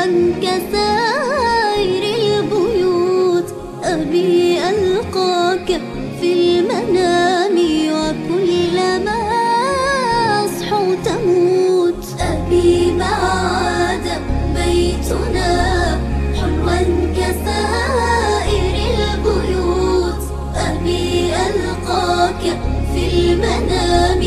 حبا كسائر البيوت أبي ألقاك في المنام وكلما أصحو تموت أبي ما عاد بيتنا حلوا كسائر البيوت أبي ألقاك في المنام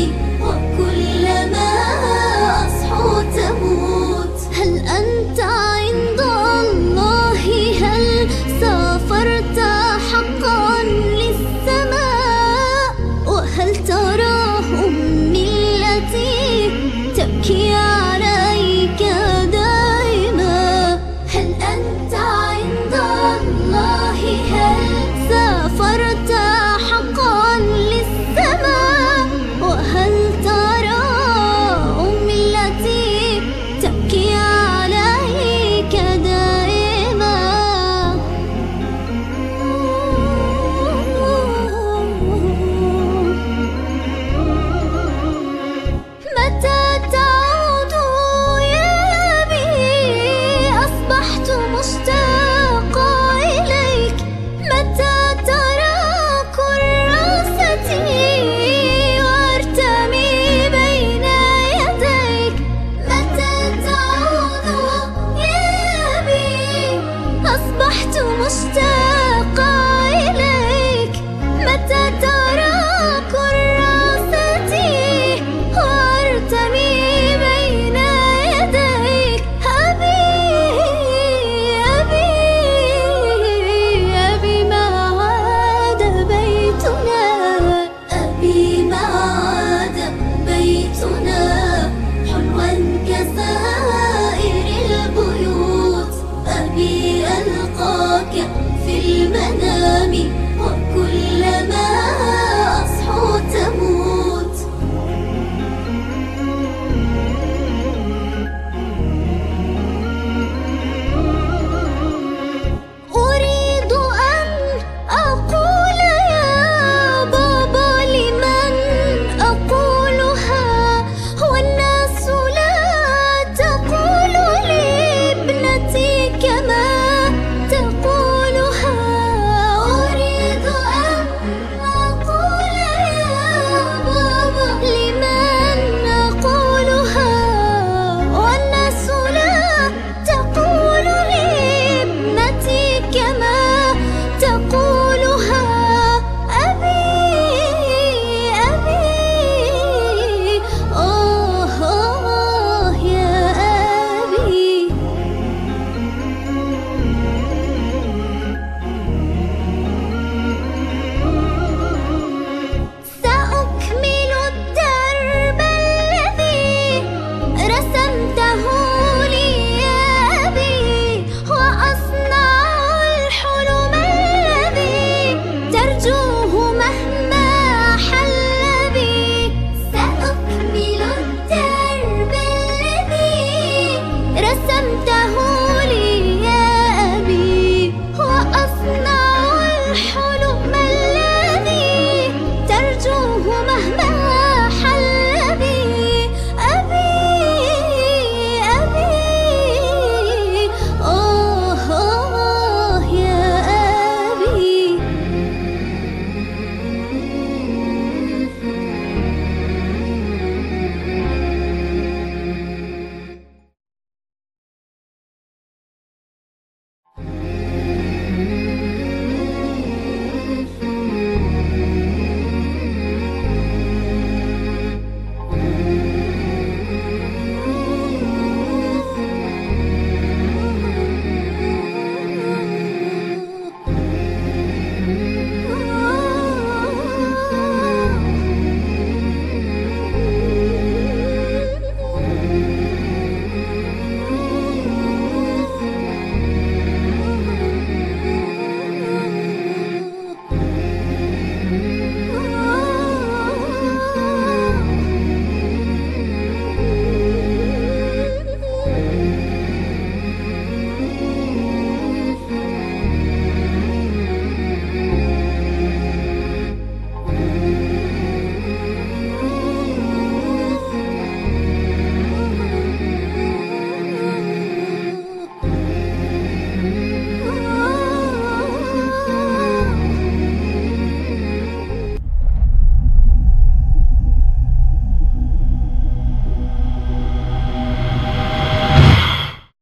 المنام